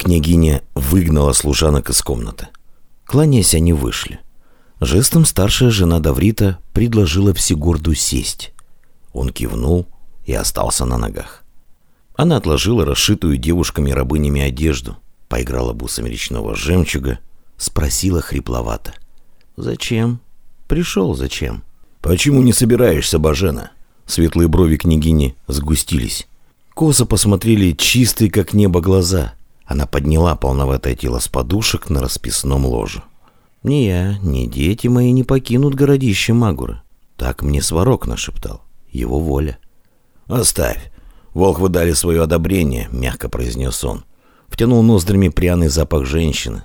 Княгиня выгнала служанок из комнаты. Кланяясь, они вышли. Жестом старшая жена Даврита предложила Всегорду сесть. Он кивнул и остался на ногах. Она отложила расшитую девушками-рабынями одежду, поиграла бусами речного жемчуга, спросила хрипловато. «Зачем? Пришел зачем?» «Почему не собираешься, Бажена?» Светлые брови княгини сгустились. Косо посмотрели чистые, как небо, глаза. Она подняла полноватое тело с подушек на расписном ложе. «Ни я, ни дети мои не покинут городище Магуры». Так мне Сварог нашептал. Его воля. «Оставь. Волхвы дали свое одобрение», — мягко произнес он. Втянул ноздрями пряный запах женщины.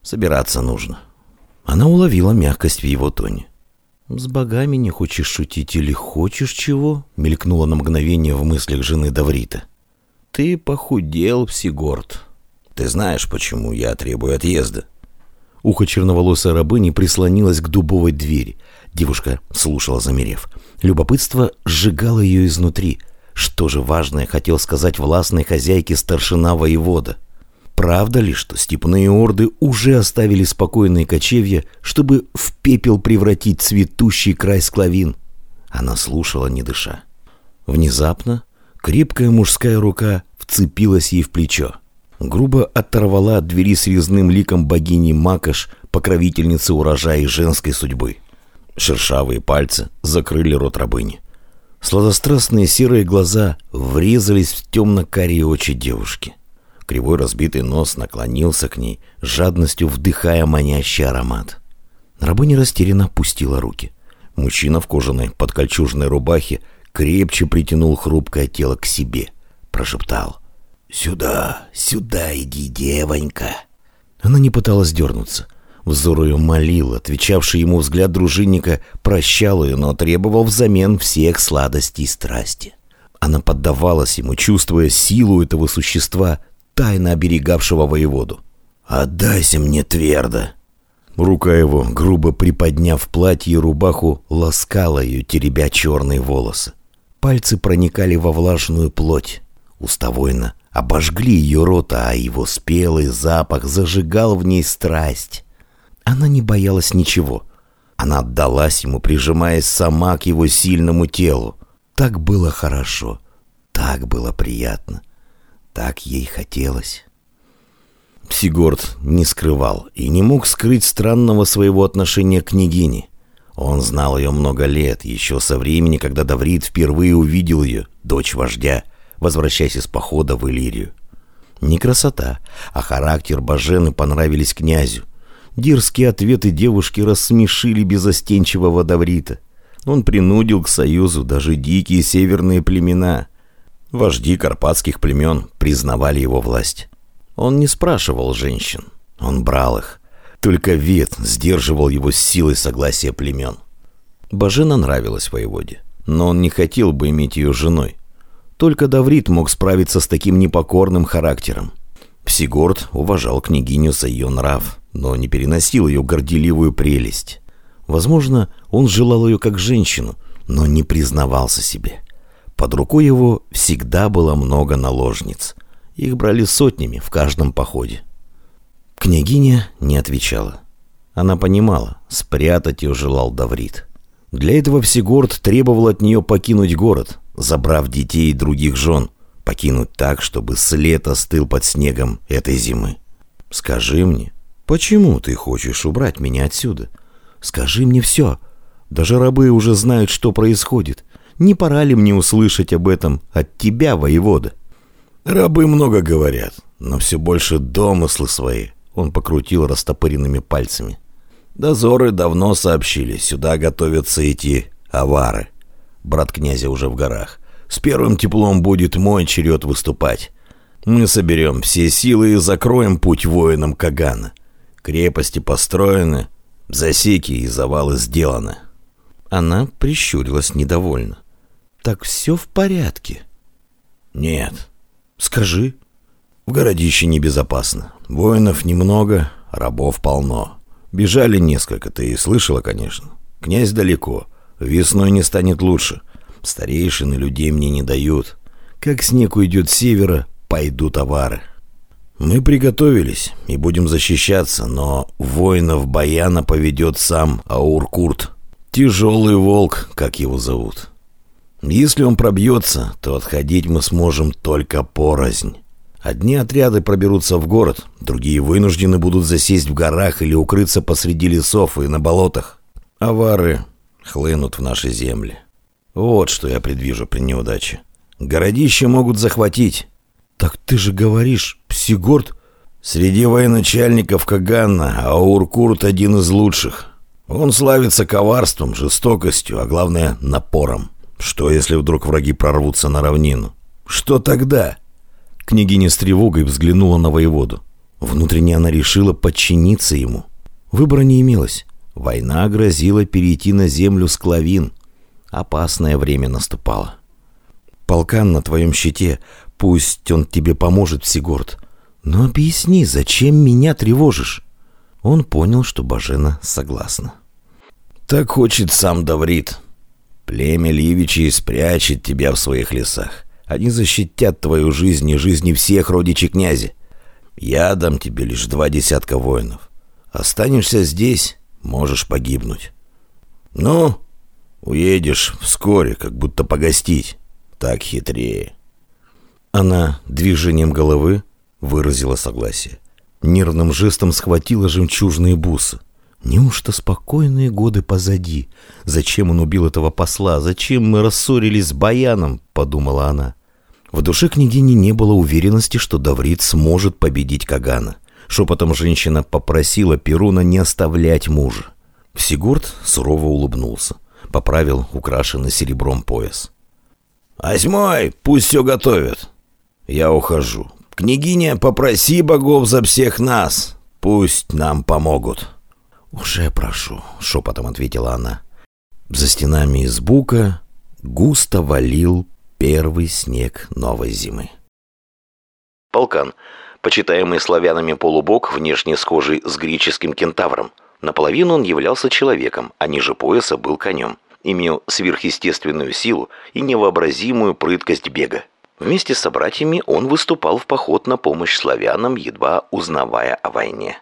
«Собираться нужно». Она уловила мягкость в его тоне. «С богами не хочешь шутить или хочешь чего?» — мелькнуло на мгновение в мыслях жены Даврита. «Ты похудел, Всегорд. Ты знаешь, почему я требую отъезда?» Ухо черноволосой рабыни прислонилось к дубовой двери. Девушка слушала, замерев. Любопытство сжигало ее изнутри. Что же важное хотел сказать властной хозяйке старшина воевода? Правда ли, что степные орды уже оставили спокойные кочевья, чтобы в пепел превратить цветущий край склавин? Она слушала, не дыша. Внезапно крепкая мужская рука вцепилась ей в плечо грубо оторвала от двери с резным ликом богини Макаш, покровительницы урожая и женской судьбы. Шершавые пальцы закрыли рот рабыни. Сладострастные серые глаза врезались в темно-карие очи девушки. Кривой разбитый нос наклонился к ней, жадностью вдыхая манящий аромат. Рабыня растерянно опустила руки. Мужчина в кожаной подкольчужной рубахе крепче притянул хрупкое тело к себе. Прошептал. «Сюда, сюда иди, девонька!» Она не пыталась дернуться. Взор ее молил, отвечавший ему взгляд дружинника прощал ее, но требовал взамен всех сладостей и страсти. Она поддавалась ему, чувствуя силу этого существа, тайно оберегавшего воеводу. «Отдайся мне твердо!» Рука его, грубо приподняв платье и рубаху, ласкала ее, теребя черные волосы. Пальцы проникали во влажную плоть. Уставойно обожгли ее рот, а его спелый запах зажигал в ней страсть. Она не боялась ничего. Она отдалась ему, прижимаясь сама к его сильному телу. Так было хорошо, так было приятно, так ей хотелось. Сигорд не скрывал и не мог скрыть странного своего отношения к княгине. Он знал ее много лет, еще со времени, когда Даврид впервые увидел ее, дочь вождя, возвращаясь из похода в Иллирию. Не красота, а характер Бажены понравились князю. Дерзкие ответы девушки рассмешили безостенчивого Даврита. Он принудил к союзу даже дикие северные племена. Вожди карпатских племен признавали его власть. Он не спрашивал женщин, он брал их. Только Вет сдерживал его с силой согласия племен. Бажена нравилась воеводе, но он не хотел бы иметь ее женой. Только Даврит мог справиться с таким непокорным характером. Псигорд уважал княгиню за ее нрав, но не переносил ее горделивую прелесть. Возможно, он желал ее как женщину, но не признавался себе. Под рукой его всегда было много наложниц. Их брали сотнями в каждом походе. Княгиня не отвечала. Она понимала, спрятать ее желал Даврит. Для этого Всегорд требовал от нее покинуть город, забрав детей и других жен, покинуть так, чтобы след остыл под снегом этой зимы. Скажи мне, почему ты хочешь убрать меня отсюда? Скажи мне все. Даже рабы уже знают, что происходит. Не пора ли мне услышать об этом от тебя, воевода? Рабы много говорят, но все больше домыслы свои. Он покрутил растопыренными пальцами. Дозоры давно сообщили, сюда готовятся идти авары брат князя уже в горах. С первым теплом будет мой черед выступать. Мы соберем все силы и закроем путь воинам Кагана. Крепости построены, засеки и завалы сделаны. Она прищурилась недовольно. «Так все в порядке?» «Нет». «Скажи». «В городище небезопасно. Воинов немного, рабов полно. Бежали несколько, ты и слышала, конечно. Князь далеко. Весной не станет лучше. Старейшины людей мне не дают. Как снег уйдет с севера, пойдут товары. Мы приготовились и будем защищаться, но воинов Баяна поведет сам Ауркурт. Тяжелый волк, как его зовут. Если он пробьется, то отходить мы сможем только порознь. Одни отряды проберутся в город, другие вынуждены будут засесть в горах или укрыться посреди лесов и на болотах. Авары хлынут в наши земли. Вот что я предвижу при неудаче. Городище могут захватить. Так ты же говоришь, Псигорд... Среди военачальников Каганна Ауркурт один из лучших. Он славится коварством, жестокостью, а главное напором. Что, если вдруг враги прорвутся на равнину? Что тогда? Княгиня с тревогой взглянула на воеводу. Внутренне она решила подчиниться ему. Выбора не имелось. Война грозила перейти на землю склавин. Опасное время наступало. Полкан на твоем щите, пусть он тебе поможет, Всегорд. Но объясни, зачем меня тревожишь? Он понял, что Бажена согласна. Так хочет сам Даврит. Племя Ливичей спрячет тебя в своих лесах. Они защитят твою жизнь и жизни всех родичей князя. Я дам тебе лишь два десятка воинов. Останешься здесь, можешь погибнуть. Ну, уедешь вскоре, как будто погостить. Так хитрее. Она движением головы выразила согласие. Нервным жестом схватила жемчужные бусы. Неужто спокойные годы позади? Зачем он убил этого посла? Зачем мы рассорились с Баяном? Подумала она. В душе княгини не было уверенности, что Даврит сможет победить Кагана. Шепотом женщина попросила Перуна не оставлять мужа. Сигурд сурово улыбнулся, поправил украшенный серебром пояс. «Восьмой, пусть все готовят. Я ухожу. Княгиня, попроси богов за всех нас. Пусть нам помогут». «Уже прошу», — шепотом ответила она. За стенами из бука густо валил Первый снег новой зимы. Полкан. Почитаемый славянами полубог, внешне схожий с греческим кентавром. Наполовину он являлся человеком, а ниже пояса был конем. Имел сверхъестественную силу и невообразимую прыткость бега. Вместе с собратьями он выступал в поход на помощь славянам, едва узнавая о войне.